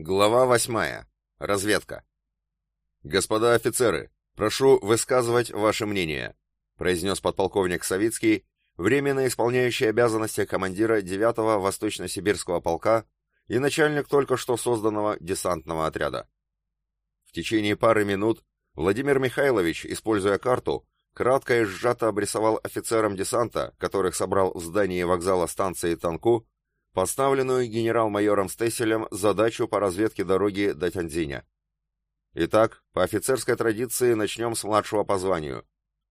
Глава восьмая. Разведка. Господа офицеры, прошу высказывать ваше мнение, произнес подполковник Савицкий, временно исполняющий обязанности командира 9-го Восточно-Сибирского полка и начальник только что созданного десантного отряда. В течение пары минут Владимир Михайлович, используя карту, кратко и сжато обрисовал офицерам десанта, которых собрал в здании вокзала станции Танку, поставленную генерал-майором Стесселем задачу по разведке дороги до Тяньцзиня. Итак, по офицерской традиции начнем с младшего по званию.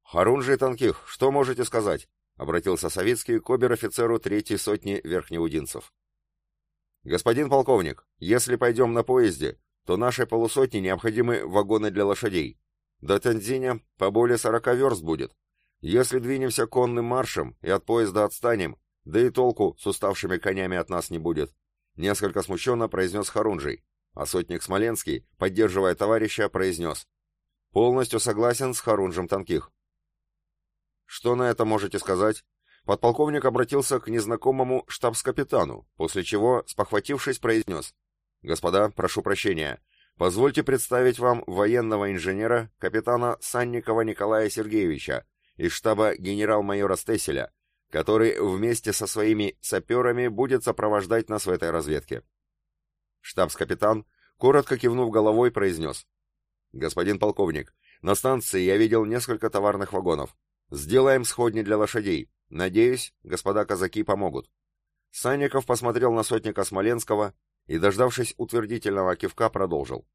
Харунжий Танких, что можете сказать? Обратился Советский к обер-офицеру третьей сотни верхнеудинцев. Господин полковник, если пойдем на поезде, то нашей полусотне необходимы вагоны для лошадей. До Тяньцзиня по более сорока верст будет. Если двинемся конным маршем и от поезда отстанем, да и толку с уставшими конями от нас не будет. Несколько смущенно произнес Харунжий, а сотник Смоленский, поддерживая товарища, произнес. Полностью согласен с Харунжем Танких. Что на это можете сказать? Подполковник обратился к незнакомому штабс-капитану, после чего, спохватившись, произнес. «Господа, прошу прощения. Позвольте представить вам военного инженера, капитана Санникова Николая Сергеевича, из штаба генерал-майора Стеселя, который вместе со своими саперами будет сопровождать нас в этой разведке. Штабс-капитан, коротко кивнув головой, произнес. «Господин полковник, на станции я видел несколько товарных вагонов. Сделаем сходни для лошадей. Надеюсь, господа казаки помогут». Санников посмотрел на сотника Смоленского и, дождавшись утвердительного кивка, продолжил.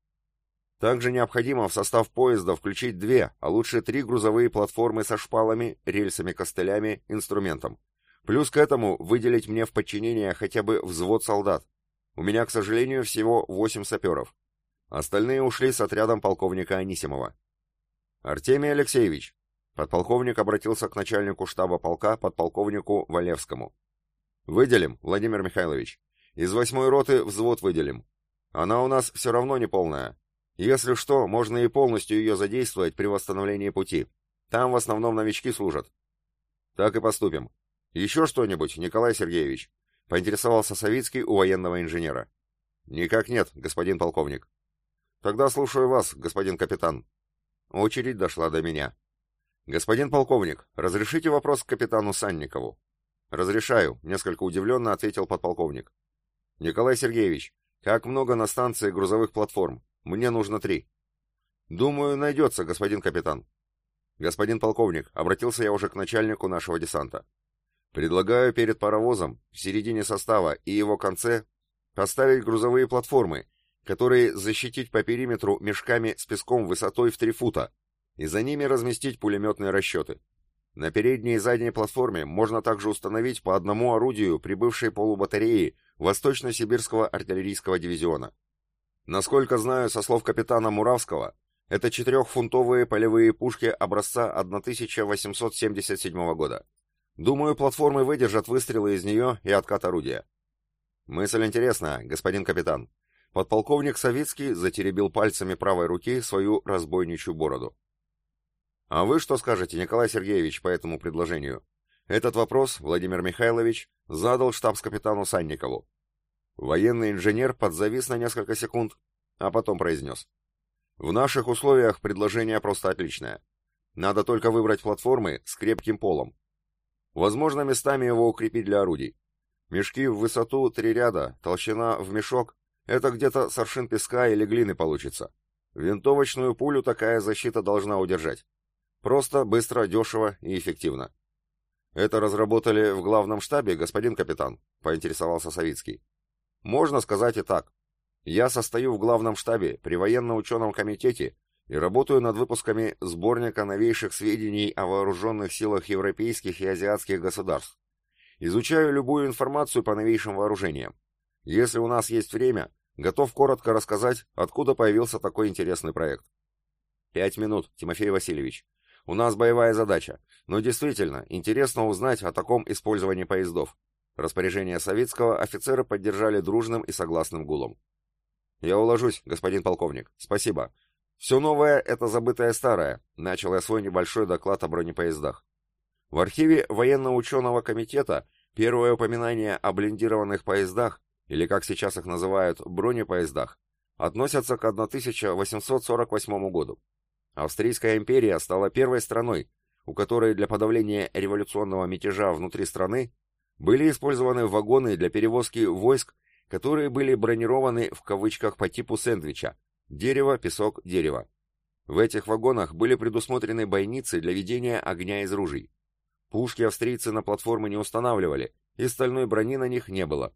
Также необходимо в состав поезда включить две, а лучше три грузовые платформы со шпалами, рельсами, костылями, инструментом. Плюс к этому выделить мне в подчинение хотя бы взвод солдат. У меня, к сожалению, всего восемь саперов. Остальные ушли с отрядом полковника Анисимова. Артемий Алексеевич, подполковник обратился к начальнику штаба полка, подполковнику Валевскому. Выделим, Владимир Михайлович. Из восьмой роты взвод выделим. Она у нас все равно не полная, если что, можно и полностью ее задействовать при восстановлении пути. Там в основном новички служат. Так и поступим. Еще что-нибудь, Николай Сергеевич? Поинтересовался Савицкий у военного инженера. Никак нет, господин полковник. Тогда слушаю вас, господин капитан. Очередь дошла до меня. Господин полковник, разрешите вопрос к капитану Санникову? Разрешаю, несколько удивленно ответил подполковник. Николай Сергеевич, как много на станции грузовых платформ? Мне нужно три. Думаю, найдется, господин капитан. Господин полковник, обратился я уже к начальнику нашего десанта. Предлагаю перед паровозом, в середине состава и его конце, поставить грузовые платформы, которые защитить по периметру мешками с песком высотой в три фута, и за ними разместить пулеметные расчеты. На передней и задней платформе можно также установить по одному орудию прибывшей полубатареи Восточно-Сибирского артиллерийского дивизиона. Насколько знаю со слов капитана Муравского, это четырехфунтовые полевые пушки образца 1877 года. Думаю, платформы выдержат выстрелы из нее и откат орудия. Мысль интересная, господин капитан. Подполковник Савицкий затеребил пальцами правой руки свою разбойничью бороду. А вы что скажете, Николай Сергеевич, по этому предложению? Этот вопрос Владимир Михайлович задал штабс-капитану Санникову. Военный инженер подзавис на несколько секунд, а потом произнес. В наших условиях предложение просто отличное. Надо только выбрать платформы с крепким полом. Возможно, местами его укрепить для орудий. Мешки в высоту три ряда, толщина в мешок — это где-то соршин песка или глины получится. Винтовочную пулю такая защита должна удержать. Просто, быстро, дешево и эффективно. «Это разработали в главном штабе, господин капитан?» — поинтересовался Савицкий. Можно сказать и так. Я состою в главном штабе при военно-ученом комитете и работаю над выпусками сборника новейших сведений о вооруженных силах европейских и азиатских государств. Изучаю любую информацию по новейшим вооружениям. Если у нас есть время, готов коротко рассказать, откуда появился такой интересный проект. Пять минут, Тимофей Васильевич. У нас боевая задача, но действительно интересно узнать о таком использовании поездов. Распоряжение Савицкого офицеры поддержали дружным и согласным гулом. «Я уложусь, господин полковник. Спасибо. Все новое — это забытое старое», — начал я свой небольшой доклад о бронепоездах. В архиве военно-ученого комитета первое упоминание о блиндированных поездах или как сейчас их называют, бронепоездах, относятся к 1848 году. Австрийская империя стала первой страной, у которой для подавления революционного мятежа внутри страны были использованы вагоны для перевозки войск, которые были бронированы в кавычках по типу сэндвича – дерево, песок, дерево. В этих вагонах были предусмотрены бойницы для ведения огня из ружей. Пушки австрийцы на платформы не устанавливали, и стальной брони на них не было.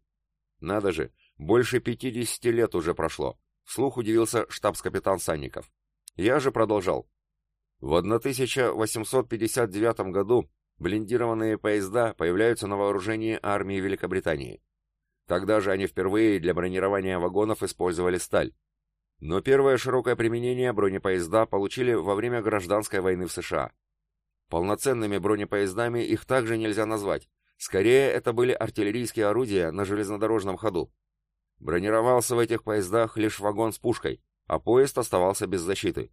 Надо же, больше 50 лет уже прошло, вслух удивился штабс-капитан Санников. Я же продолжал. В 1859 году блиндированные поезда появляются на вооружении армии Великобритании. Тогда же они впервые для бронирования вагонов использовали сталь. Но первое широкое применение бронепоезда получили во время гражданской войны в США. Полноценными бронепоездами их также нельзя назвать. Скорее, это были артиллерийские орудия на железнодорожном ходу. Бронировался в этих поездах лишь вагон с пушкой, а поезд оставался без защиты.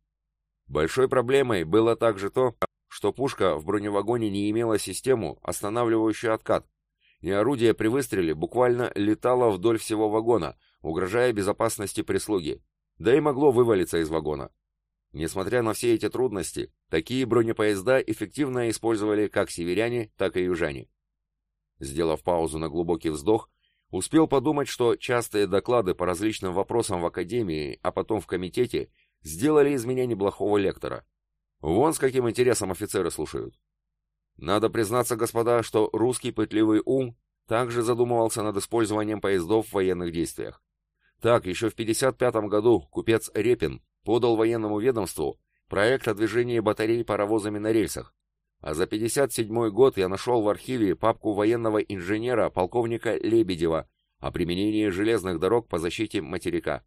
Большой проблемой было также то, что пушка в броневагоне не имела систему, останавливающую откат, и орудие при выстреле буквально летало вдоль всего вагона, угрожая безопасности прислуги, да и могло вывалиться из вагона. Несмотря на все эти трудности, такие бронепоезда эффективно использовали как северяне, так и южане. Сделав паузу на глубокий вздох, успел подумать, что частые доклады по различным вопросам в Академии, а потом в комитете, сделали из меня неплохого лектора. Вон с каким интересом офицеры слушают. Надо признаться, господа, что русский пытливый ум также задумывался над использованием поездов в военных действиях. Так, еще в 1955 году купец Репин подал военному ведомству проект о движении батарей паровозами на рельсах, а за 57 год я нашел в архиве папку военного инженера полковника Лебедева о применении железных дорог по защите материка.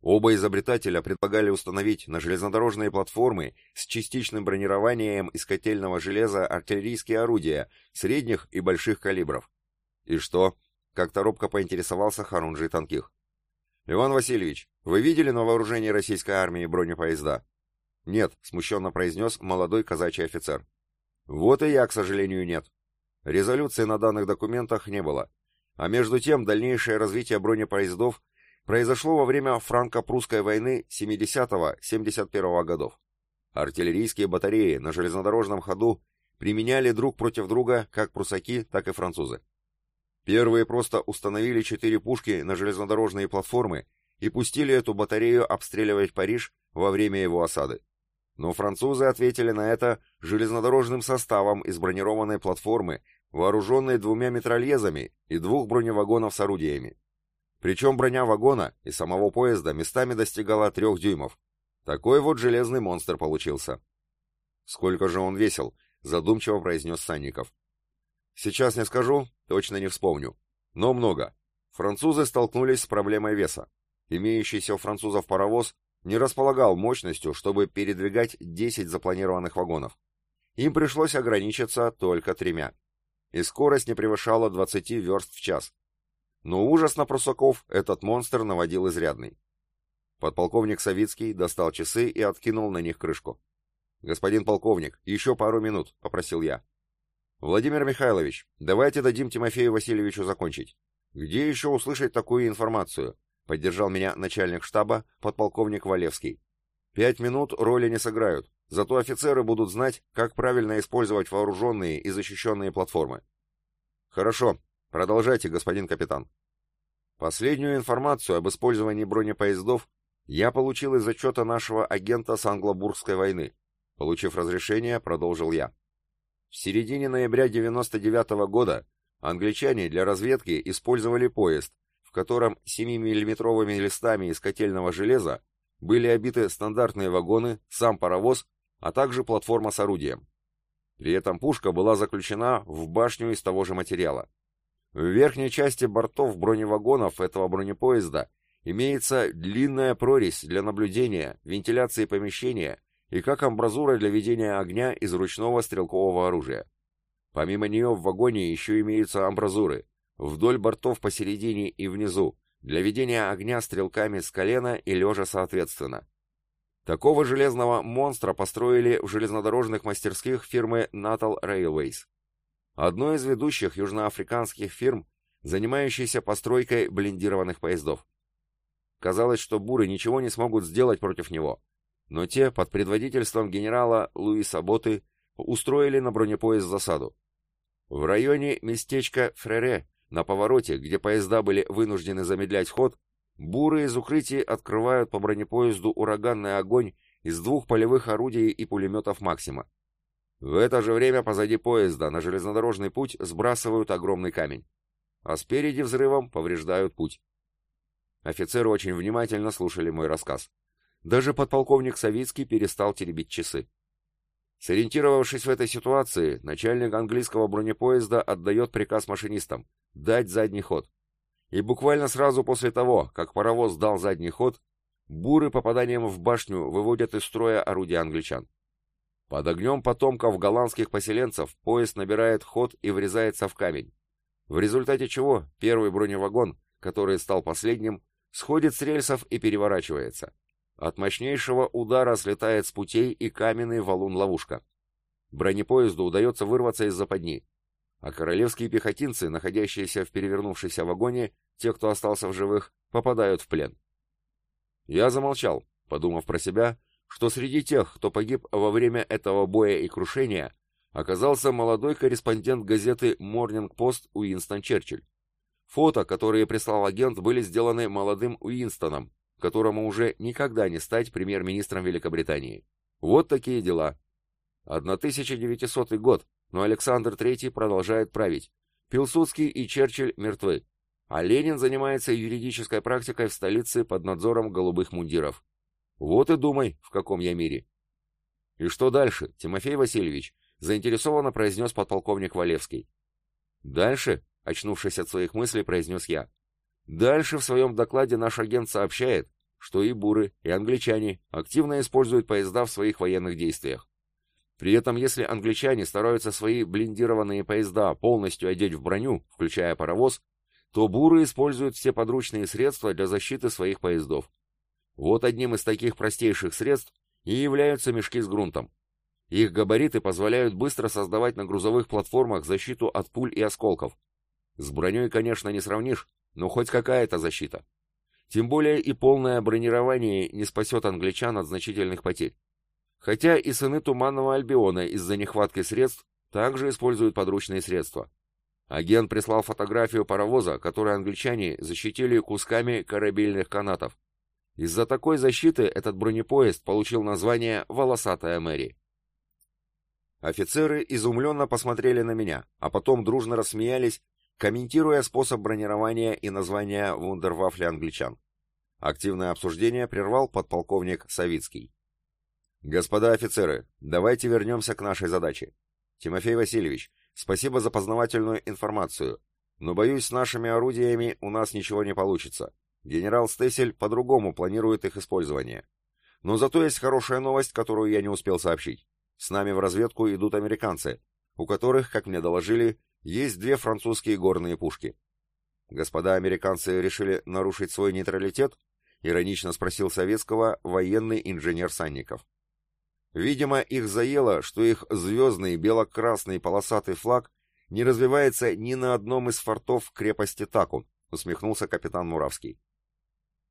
Оба изобретателя предлагали установить на железнодорожные платформы с частичным бронированием из котельного железа артиллерийские орудия средних и больших калибров. И что? Как-то робко поинтересовался Харунжий Танких. «Иван Васильевич, вы видели на вооружении российской армии бронепоезда?» «Нет», — смущенно произнес молодой казачий офицер. «Вот и я, к сожалению, нет. Резолюции на данных документах не было. А между тем, дальнейшее развитие бронепоездов произошло во время франко-прусской войны 70-71 годов. Артиллерийские батареи на железнодорожном ходу применяли друг против друга как прусаки, так и французы. Первые просто установили четыре пушки на железнодорожные платформы и пустили эту батарею обстреливать Париж во время его осады. Но французы ответили на это железнодорожным составом из бронированной платформы, вооруженной двумя метрольезами и двух броневагонов с орудиями. Причем броня вагона и самого поезда местами достигала трех дюймов. Такой вот железный монстр получился. «Сколько же он весил?» — задумчиво произнес Санников. Сейчас не скажу, точно не вспомню. Но много. Французы столкнулись с проблемой веса. Имеющийся у французов паровоз не располагал мощностью, чтобы передвигать 10 запланированных вагонов. Им пришлось ограничиться только тремя. И скорость не превышала 20 верст в час. Но ужас на прусаков этот монстр наводил изрядный. Подполковник Савицкий достал часы и откинул на них крышку. «Господин полковник, еще пару минут», — попросил я. «Владимир Михайлович, давайте дадим Тимофею Васильевичу закончить. Где еще услышать такую информацию?» Поддержал меня начальник штаба, подполковник Валевский. «Пять минут роли не сыграют, зато офицеры будут знать, как правильно использовать вооруженные и защищенные платформы». «Хорошо, продолжайте, господин капитан». Последнюю информацию об использовании бронепоездов я получил из отчета нашего агента с Англобургской войны. Получив разрешение, продолжил я. В середине ноября 99 -го года англичане для разведки использовали поезд, в котором 7-миллиметровыми листами из котельного железа были обиты стандартные вагоны, сам паровоз, а также платформа с орудием. При этом пушка была заключена в башню из того же материала. В верхней части бортов броневагонов этого бронепоезда имеется длинная прорезь для наблюдения, вентиляции помещения и как амбразура для ведения огня из ручного стрелкового оружия. Помимо нее в вагоне еще имеются амбразуры, вдоль бортов посередине и внизу, для ведения огня стрелками с колена и лежа соответственно. Такого железного монстра построили в железнодорожных мастерских фирмы Natal Railways. Одной из ведущих южноафриканских фирм занимающийся постройкой блиндированных поездов. Казалось, что буры ничего не смогут сделать против него, но те, под предводительством генерала Луиса Боты, устроили на бронепоезд засаду. В районе местечка Фрере, на повороте, где поезда были вынуждены замедлять ход, буры из укрытий открывают по бронепоезду ураганный огонь из двух полевых орудий и пулеметов «Максима». В это же время позади поезда на железнодорожный путь сбрасывают огромный камень, а спереди взрывом повреждают путь. Офицеры очень внимательно слушали мой рассказ. Даже подполковник Савицкий перестал теребить часы. Сориентировавшись в этой ситуации, начальник английского бронепоезда отдает приказ машинистам дать задний ход. И буквально сразу после того, как паровоз дал задний ход, буры попаданием в башню выводят из строя орудия англичан. Под огнем потомков голландских поселенцев поезд набирает ход и врезается в камень. В результате чего первый броневагон, который стал последним, сходит с рельсов и переворачивается. От мощнейшего удара слетает с путей и каменный валун-ловушка. Бронепоезду удается вырваться из западни, а королевские пехотинцы, находящиеся в перевернувшемся вагоне, те, кто остался в живых, попадают в плен. Я замолчал, подумав про себя, что среди тех, кто погиб во время этого боя и крушения, оказался молодой корреспондент газеты Morning Post Уинстон Черчилль. Фото, которые прислал агент, были сделаны молодым Уинстоном, которому уже никогда не стать премьер-министром Великобритании. Вот такие дела. 1900 год, но Александр III продолжает править. Пилсудский и Черчилль мертвы. А Ленин занимается юридической практикой в столице под надзором голубых мундиров. Вот и думай, в каком я мире. И что дальше, Тимофей Васильевич? Заинтересованно произнес подполковник Валевский. Дальше, очнувшись от своих мыслей, произнес я. Дальше в своем докладе наш агент сообщает, что и буры, и англичане активно используют поезда в своих военных действиях. При этом, если англичане стараются свои блиндированные поезда полностью одеть в броню, включая паровоз, то буры используют все подручные средства для защиты своих поездов. Вот одним из таких простейших средств и являются мешки с грунтом. Их габариты позволяют быстро создавать на грузовых платформах защиту от пуль и осколков. С броней, конечно, не сравнишь, но хоть какая-то защита. Тем более и полное бронирование не спасет англичан от значительных потерь. Хотя и сыны Туманного Альбиона из-за нехватки средств также используют подручные средства. Агент прислал фотографию паровоза, который англичане защитили кусками корабельных канатов. Из-за такой защиты этот бронепоезд получил название «Волосатая Мэри». Офицеры изумленно посмотрели на меня, а потом дружно рассмеялись комментируя способ бронирования и название вундервафли англичан. Активное обсуждение прервал подполковник Савицкий. «Господа офицеры, давайте вернемся к нашей задаче. Тимофей Васильевич, спасибо за познавательную информацию, но, боюсь, с нашими орудиями у нас ничего не получится. Генерал Стесель по-другому планирует их использование. Но зато есть хорошая новость, которую я не успел сообщить. С нами в разведку идут американцы, у которых, как мне доложили, есть две французские горные пушки. Господа американцы решили нарушить свой нейтралитет? Иронично спросил советского военный инженер Санников. Видимо, их заело, что их звездный бело-красный полосатый флаг не развивается ни на одном из фортов крепости Таку, усмехнулся капитан Муравский.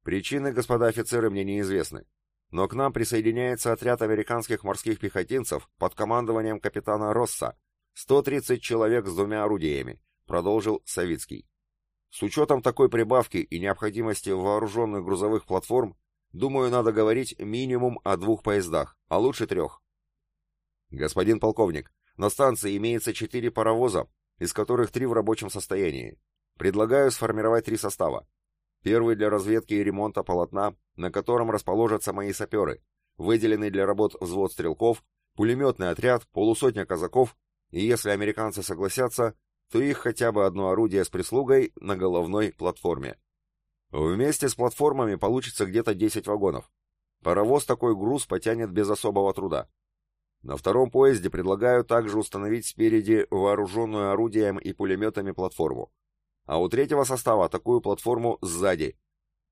Причины, господа офицеры, мне неизвестны. Но к нам присоединяется отряд американских морских пехотинцев под командованием капитана Росса, 130 человек с двумя орудиями, продолжил Савицкий. С учетом такой прибавки и необходимости вооруженных грузовых платформ, думаю, надо говорить минимум о двух поездах, а лучше трех. Господин полковник, на станции имеется четыре паровоза, из которых три в рабочем состоянии. Предлагаю сформировать три состава. Первый для разведки и ремонта полотна, на котором расположатся мои саперы, выделенный для работ взвод стрелков, пулеметный отряд, полусотня казаков и если американцы согласятся, то их хотя бы одно орудие с прислугой на головной платформе. Вместе с платформами получится где-то 10 вагонов. Паровоз такой груз потянет без особого труда. На втором поезде предлагаю также установить спереди вооруженную орудием и пулеметами платформу. А у третьего состава такую платформу сзади.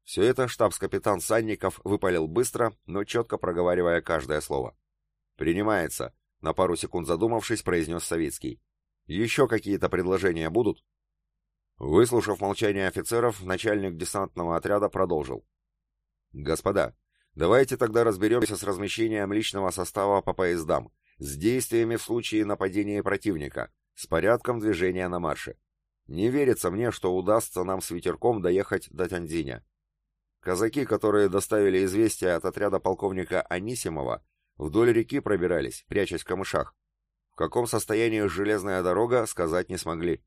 Все это штабс-капитан Санников выпалил быстро, но четко проговаривая каждое слово. «Принимается», на пару секунд задумавшись, произнес Савицкий. «Еще какие-то предложения будут?» Выслушав молчание офицеров, начальник десантного отряда продолжил. «Господа, давайте тогда разберемся с размещением личного состава по поездам, с действиями в случае нападения противника, с порядком движения на марше. Не верится мне, что удастся нам с ветерком доехать до Тяньцзиня. Казаки, которые доставили известие от отряда полковника Анисимова, вдоль реки пробирались, прячась в камышах. В каком состоянии железная дорога, сказать не смогли.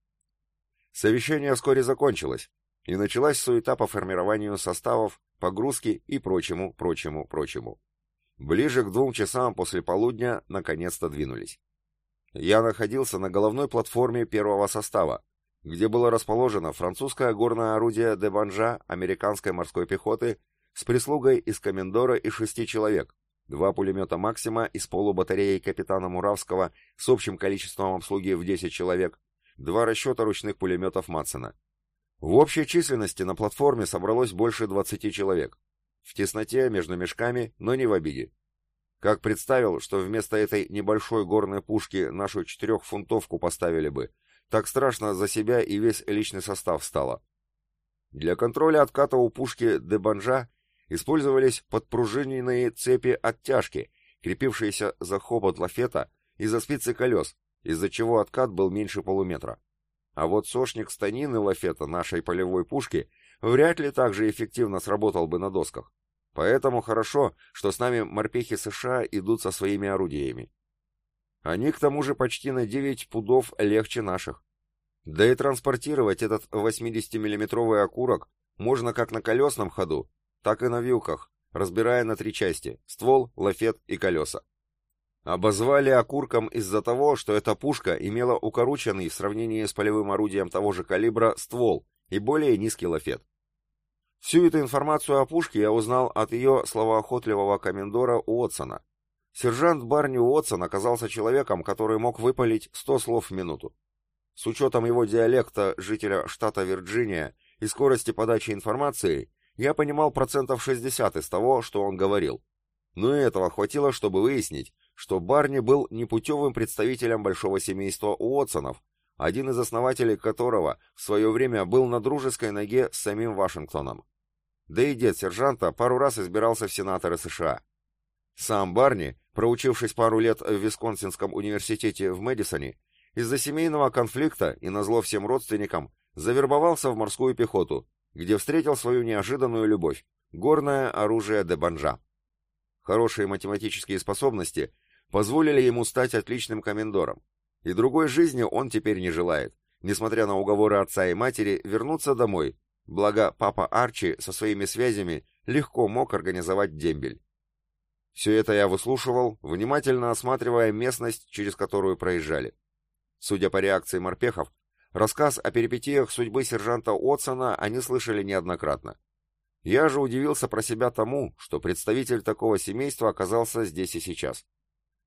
Совещание вскоре закончилось, и началась суета по формированию составов, погрузке и прочему, прочему, прочему. Ближе к двум часам после полудня наконец-то двинулись. Я находился на головной платформе первого состава, где было расположено французское горное орудие Дебанжа американской морской пехоты с прислугой из комендора и шести человек, два пулемета «Максима» из полубатареи капитана Муравского с общим количеством обслуги в 10 человек, два расчета ручных пулеметов Матсена. В общей численности на платформе собралось больше 20 человек. В тесноте, между мешками, но не в обиде. Как представил, что вместо этой небольшой горной пушки нашу четырехфунтовку поставили бы, так страшно за себя и весь личный состав стало. Для контроля отката у пушки Дебанжа использовались подпружиненные цепи оттяжки, крепившиеся за хобот лафета и за спицы колес, из-за чего откат был меньше полуметра. А вот сошник станины лафета нашей полевой пушки вряд ли так же эффективно сработал бы на досках. Поэтому хорошо, что с нами морпехи США идут со своими орудиями. Они к тому же почти на 9 пудов легче наших. Да и транспортировать этот 80-миллиметровый окурок можно как на колесном ходу, так и на вилках, разбирая на три части – ствол, лафет и колеса. Обозвали окурком из-за того, что эта пушка имела укороченный в сравнении с полевым орудием того же калибра ствол и более низкий лафет. Всю эту информацию о пушке я узнал от ее словоохотливого комендора Уотсона, Сержант Барни Уотсон оказался человеком, который мог выпалить сто слов в минуту. С учетом его диалекта жителя штата Вирджиния и скорости подачи информации, я понимал процентов 60 из того, что он говорил. Но и этого хватило, чтобы выяснить, что Барни был непутевым представителем большого семейства Уотсонов, один из основателей которого в свое время был на дружеской ноге с самим Вашингтоном. Да и дед сержанта пару раз избирался в сенаторы США. Сам Барни, проучившись пару лет в Висконсинском университете в Мэдисоне, из-за семейного конфликта и назло всем родственникам завербовался в морскую пехоту, где встретил свою неожиданную любовь — горное оружие де Банжа. Хорошие математические способности позволили ему стать отличным комендором, и другой жизни он теперь не желает, несмотря на уговоры отца и матери вернуться домой, благо папа Арчи со своими связями легко мог организовать дембель. Все это я выслушивал, внимательно осматривая местность, через которую проезжали. Судя по реакции морпехов, рассказ о перипетиях судьбы сержанта Отсона они слышали неоднократно. Я же удивился про себя тому, что представитель такого семейства оказался здесь и сейчас.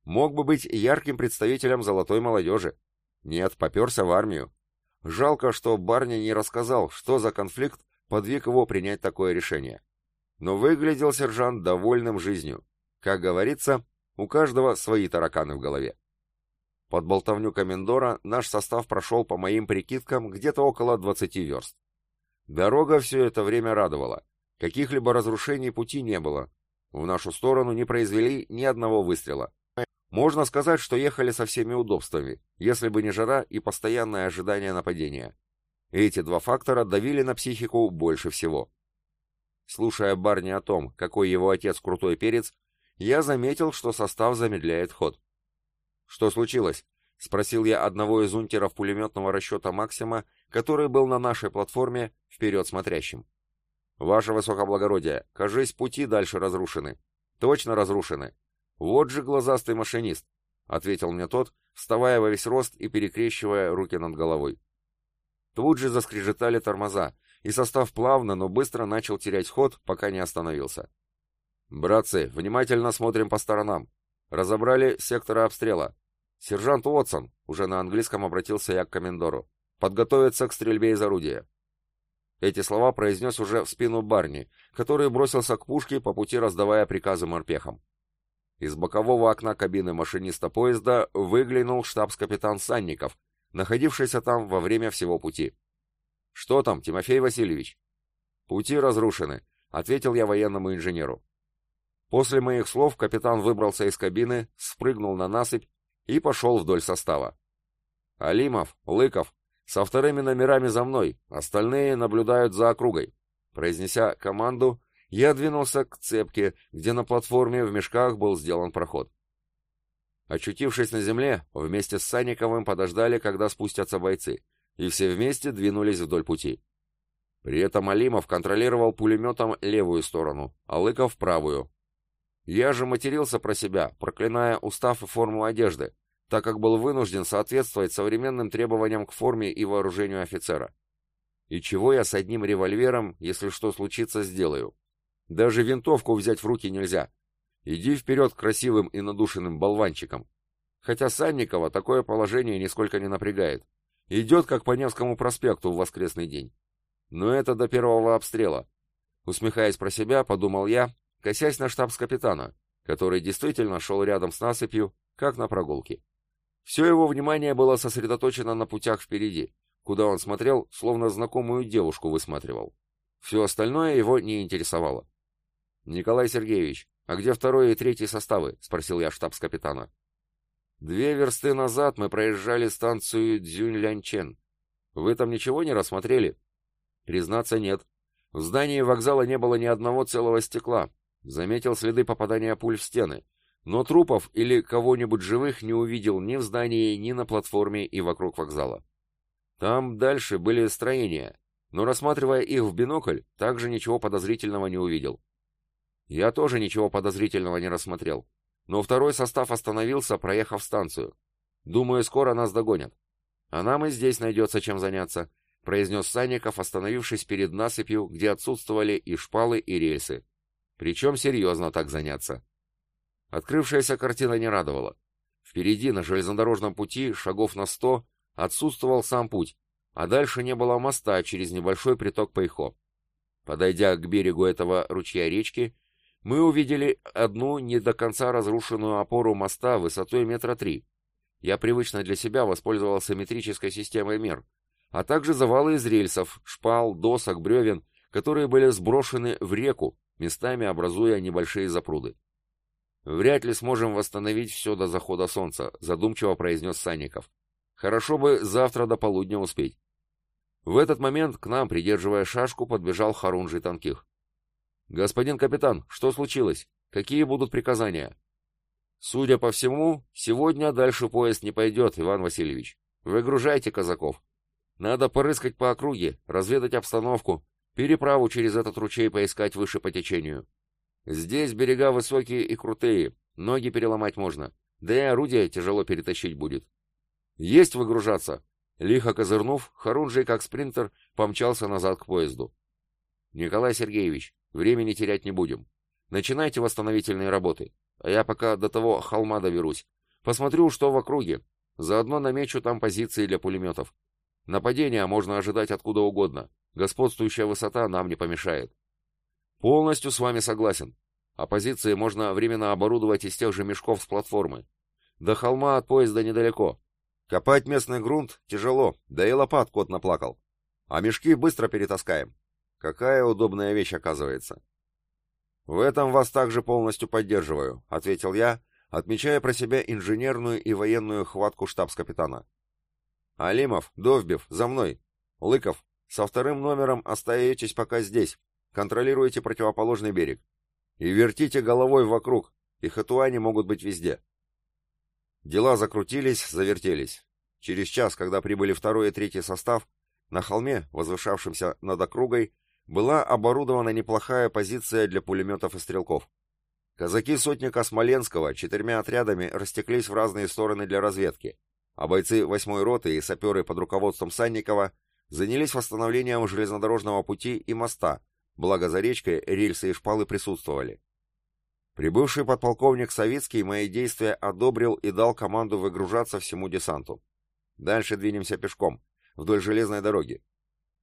Мог бы быть ярким представителем золотой молодежи. Нет, поперся в армию. Жалко, что Барни не рассказал, что за конфликт подвиг его принять такое решение. Но выглядел сержант довольным жизнью. Как говорится, у каждого свои тараканы в голове. Под болтовню комендора наш состав прошел, по моим прикидкам, где-то около 20 верст. Дорога все это время радовала. Каких-либо разрушений пути не было. В нашу сторону не произвели ни одного выстрела. Можно сказать, что ехали со всеми удобствами, если бы не жара и постоянное ожидание нападения. Эти два фактора давили на психику больше всего. Слушая Барни о том, какой его отец крутой перец, я заметил, что состав замедляет ход. «Что случилось?» — спросил я одного из унтеров пулеметного расчета «Максима», который был на нашей платформе вперед смотрящим. «Ваше высокоблагородие, кажись, пути дальше разрушены». «Точно разрушены. Вот же глазастый машинист», — ответил мне тот, вставая во весь рост и перекрещивая руки над головой. Тут же заскрежетали тормоза, и состав плавно, но быстро начал терять ход, пока не остановился. «Братцы, внимательно смотрим по сторонам. Разобрали секторы обстрела. Сержант Уотсон, уже на английском обратился я к комендору, подготовиться к стрельбе из орудия». Эти слова произнес уже в спину Барни, который бросился к пушке по пути раздавая приказы морпехам. Из бокового окна кабины машиниста поезда выглянул штабс-капитан Санников, находившийся там во время всего пути. Что там, Тимофей Васильевич? Пути разрушены, ответил я военному инженеру. После моих слов капитан выбрался из кабины, спрыгнул на насыпь и пошел вдоль состава. Алимов, Лыков, со вторыми номерами за мной, остальные наблюдают за округой. Произнеся команду, я двинулся к цепке, где на платформе в мешках был сделан проход. Очутившись на земле, вместе с Санниковым подождали, когда спустятся бойцы, и все вместе двинулись вдоль пути. При этом Алимов контролировал пулеметом левую сторону, а Лыков — правую. Я же матерился про себя, проклиная устав и форму одежды, так как был вынужден соответствовать современным требованиям к форме и вооружению офицера. И чего я с одним револьвером, если что случится, сделаю? Даже винтовку взять в руки нельзя, Иди вперед красивым и надушенным болванчиком. Хотя Санникова такое положение нисколько не напрягает. Идет, как по Невскому проспекту в воскресный день. Но это до первого обстрела. Усмехаясь про себя, подумал я, косясь на штабс-капитана, который действительно шел рядом с насыпью, как на прогулке. Все его внимание было сосредоточено на путях впереди, куда он смотрел, словно знакомую девушку высматривал. Все остальное его не интересовало. «Николай Сергеевич, «А где второй и третий составы?» — спросил я штабс-капитана. «Две версты назад мы проезжали станцию Дзюнь-Лянчен. Вы там ничего не рассмотрели?» «Признаться, нет. В здании вокзала не было ни одного целого стекла. Заметил следы попадания пуль в стены. Но трупов или кого-нибудь живых не увидел ни в здании, ни на платформе и вокруг вокзала. Там дальше были строения, но рассматривая их в бинокль, также ничего подозрительного не увидел. Я тоже ничего подозрительного не рассмотрел. Но второй состав остановился, проехав станцию. Думаю, скоро нас догонят. А нам и здесь найдется чем заняться, произнес Санников, остановившись перед насыпью, где отсутствовали и шпалы, и рельсы. Причем серьезно так заняться. Открывшаяся картина не радовала. Впереди, на железнодорожном пути, шагов на сто, отсутствовал сам путь, а дальше не было моста через небольшой приток Пайхо. Подойдя к берегу этого ручья речки, мы увидели одну не до конца разрушенную опору моста высотой метра три. Я привычно для себя воспользовался метрической системой мер, а также завалы из рельсов, шпал, досок, бревен, которые были сброшены в реку, местами образуя небольшие запруды. «Вряд ли сможем восстановить все до захода солнца», — задумчиво произнес Санников. «Хорошо бы завтра до полудня успеть». В этот момент к нам, придерживая шашку, подбежал Харунжий Танких. «Господин капитан, что случилось? Какие будут приказания?» «Судя по всему, сегодня дальше поезд не пойдет, Иван Васильевич. Выгружайте казаков. Надо порыскать по округе, разведать обстановку, переправу через этот ручей поискать выше по течению. Здесь берега высокие и крутые, ноги переломать можно, да и орудие тяжело перетащить будет. Есть выгружаться!» Лихо козырнув, Харунжий, как спринтер, помчался назад к поезду. «Николай Сергеевич, Времени терять не будем. Начинайте восстановительные работы, а я пока до того холма доберусь. Посмотрю, что в округе. Заодно намечу там позиции для пулеметов. Нападения можно ожидать откуда угодно. Господствующая высота нам не помешает. Полностью с вами согласен. А позиции можно временно оборудовать из тех же мешков с платформы. До холма от поезда недалеко. Копать местный грунт тяжело, да и лопат кот наплакал. А мешки быстро перетаскаем. Какая удобная вещь оказывается. В этом вас также полностью поддерживаю, ответил я, отмечая про себя инженерную и военную хватку штабс-капитана. Алимов, Довбев, за мной. Лыков, со вторым номером остаетесь пока здесь. Контролируйте противоположный берег. И вертите головой вокруг. И хатуани могут быть везде. Дела закрутились, завертелись. Через час, когда прибыли второй и третий состав, на холме, возвышавшемся над округой, была оборудована неплохая позиция для пулеметов и стрелков. Казаки сотника Смоленского четырьмя отрядами растеклись в разные стороны для разведки, а бойцы 8-й роты и саперы под руководством Санникова занялись восстановлением железнодорожного пути и моста, благо за речкой рельсы и шпалы присутствовали. Прибывший подполковник Савицкий мои действия одобрил и дал команду выгружаться всему десанту. Дальше двинемся пешком, вдоль железной дороги.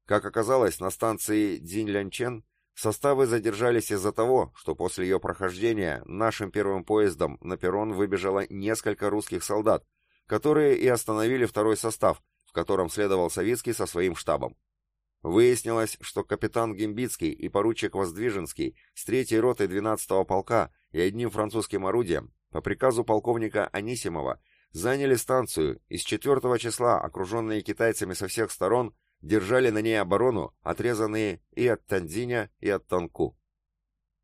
Как оказалось, на станции Дзинь-Лянчен составы задержались из-за того, что после ее прохождения нашим первым поездом на перрон выбежало несколько русских солдат, которые и остановили второй состав, в котором следовал Советский со своим штабом. Выяснилось, что капитан Гимбицкий и поручик Воздвиженский с 3-й роты 12-го полка и одним французским орудием по приказу полковника Анисимова заняли станцию и с 4 числа, окруженные китайцами со всех сторон, держали на ней оборону, отрезанные и от Танзиня, и от Танку.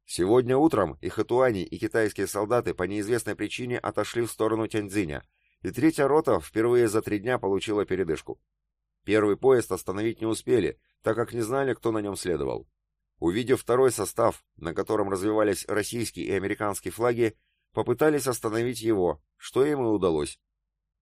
Сегодня утром и хатуани, и китайские солдаты по неизвестной причине отошли в сторону Тяньцзиня, и третья рота впервые за три дня получила передышку. Первый поезд остановить не успели, так как не знали, кто на нем следовал. Увидев второй состав, на котором развивались российские и американские флаги, попытались остановить его, что им и удалось.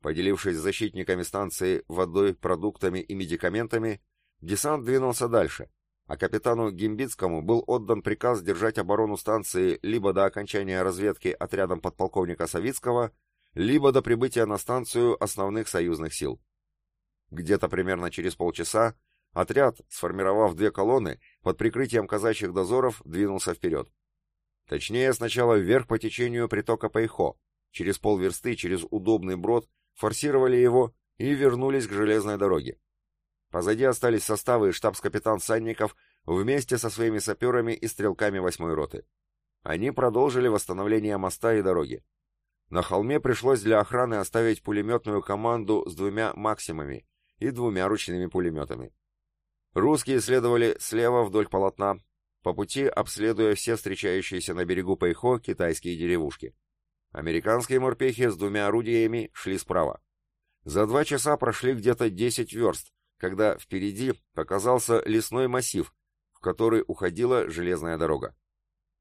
Поделившись с защитниками станции водой, продуктами и медикаментами, десант двинулся дальше, а капитану Гимбицкому был отдан приказ держать оборону станции либо до окончания разведки отрядом подполковника Савицкого, либо до прибытия на станцию основных союзных сил. Где-то примерно через полчаса отряд, сформировав две колонны, под прикрытием казачьих дозоров двинулся вперед. Точнее, сначала вверх по течению притока Пайхо, через полверсты, через удобный брод, форсировали его и вернулись к железной дороге. Позади остались составы и штабс-капитан Санников вместе со своими саперами и стрелками восьмой роты. Они продолжили восстановление моста и дороги. На холме пришлось для охраны оставить пулеметную команду с двумя «Максимами» и двумя ручными пулеметами. Русские следовали слева вдоль полотна, по пути обследуя все встречающиеся на берегу Пайхо китайские деревушки. Американские морпехи с двумя орудиями шли справа. За два часа прошли где-то 10 верст, когда впереди показался лесной массив, в который уходила железная дорога.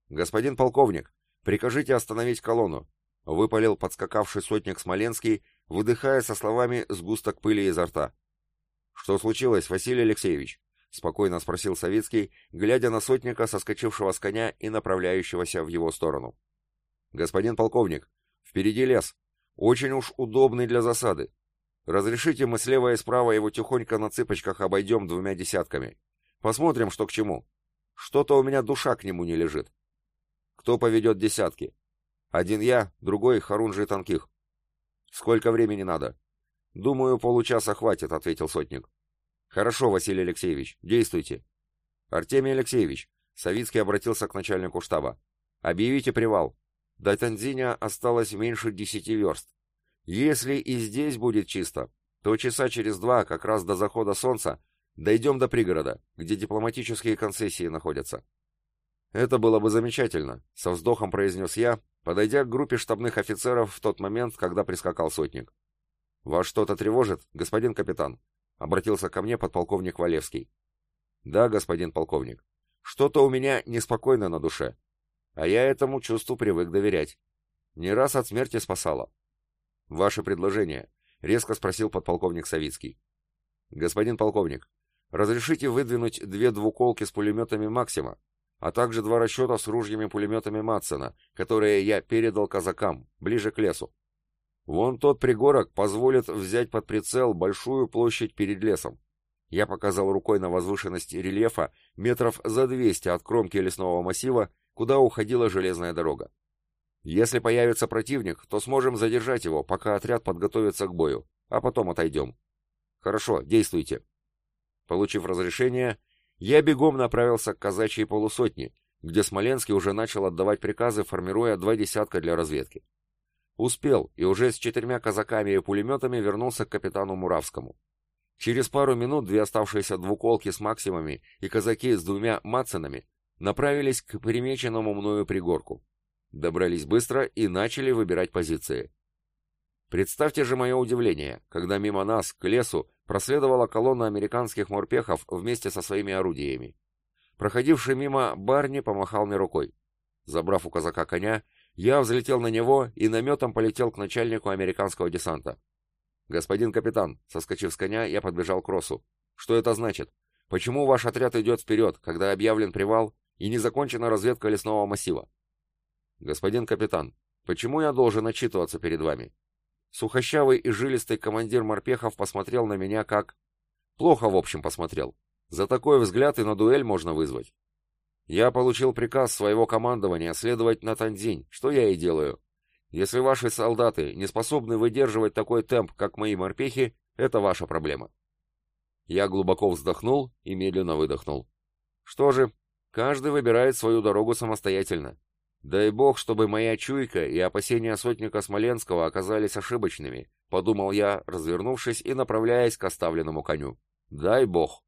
«Господин полковник, прикажите остановить колонну», — выпалил подскакавший сотник Смоленский, выдыхая со словами сгусток пыли изо рта. «Что случилось, Василий Алексеевич?» — спокойно спросил Савицкий, глядя на сотника, соскочившего с коня и направляющегося в его сторону. «Господин полковник, впереди лес. Очень уж удобный для засады. Разрешите мы слева и справа его тихонько на цыпочках обойдем двумя десятками. Посмотрим, что к чему. Что-то у меня душа к нему не лежит. Кто поведет десятки? Один я, другой Харунжий Танких. Сколько времени надо? Думаю, получаса хватит, ответил сотник. Хорошо, Василий Алексеевич, действуйте. Артемий Алексеевич, Савицкий обратился к начальнику штаба. Объявите привал. До Танзиня осталось меньше десяти верст. Если и здесь будет чисто, то часа через два, как раз до захода солнца, дойдем до пригорода, где дипломатические концессии находятся. Это было бы замечательно, со вздохом произнес я, подойдя к группе штабных офицеров в тот момент, когда прискакал сотник. «Вас что-то тревожит, господин капитан?» — обратился ко мне подполковник Валевский. «Да, господин полковник. Что-то у меня неспокойно на душе. А я этому чувству привык доверять. Не раз от смерти спасало». «Ваше предложение?» — резко спросил подполковник Савицкий. «Господин полковник, разрешите выдвинуть две двуколки с пулеметами «Максима», а также два расчета с ружьями-пулеметами Матсона, которые я передал казакам, ближе к лесу. Вон тот пригорок позволит взять под прицел большую площадь перед лесом. Я показал рукой на возвышенность рельефа метров за 200 от кромки лесного массива, куда уходила железная дорога. Если появится противник, то сможем задержать его, пока отряд подготовится к бою, а потом отойдем. Хорошо, действуйте. Получив разрешение, я бегом направился к казачьей полусотне, где Смоленский уже начал отдавать приказы, формируя два десятка для разведки. Успел, и уже с четырьмя казаками и пулеметами вернулся к капитану Муравскому. Через пару минут две оставшиеся двуколки с максимами и казаки с двумя мацанами направились к примеченному мною пригорку. Добрались быстро и начали выбирать позиции. Представьте же мое удивление, когда мимо нас, к лесу, проследовала колонна американских морпехов вместе со своими орудиями. Проходивший мимо Барни помахал мне рукой. Забрав у казака коня, я взлетел на него и наметом полетел к начальнику американского десанта. «Господин капитан», соскочив с коня, я подбежал к Росу. «Что это значит? Почему ваш отряд идет вперед, когда объявлен привал и не закончена разведка лесного массива?» «Господин капитан, почему я должен отчитываться перед вами?» Сухощавый и жилистый командир морпехов посмотрел на меня как... Плохо, в общем, посмотрел. За такой взгляд и на дуэль можно вызвать. Я получил приказ своего командования следовать на Танзинь, что я и делаю. Если ваши солдаты не способны выдерживать такой темп, как мои морпехи, это ваша проблема. Я глубоко вздохнул и медленно выдохнул. Что же, каждый выбирает свою дорогу самостоятельно. Дай бог, чтобы моя чуйка и опасения сотника Смоленского оказались ошибочными, подумал я, развернувшись и направляясь к оставленному коню. Дай бог.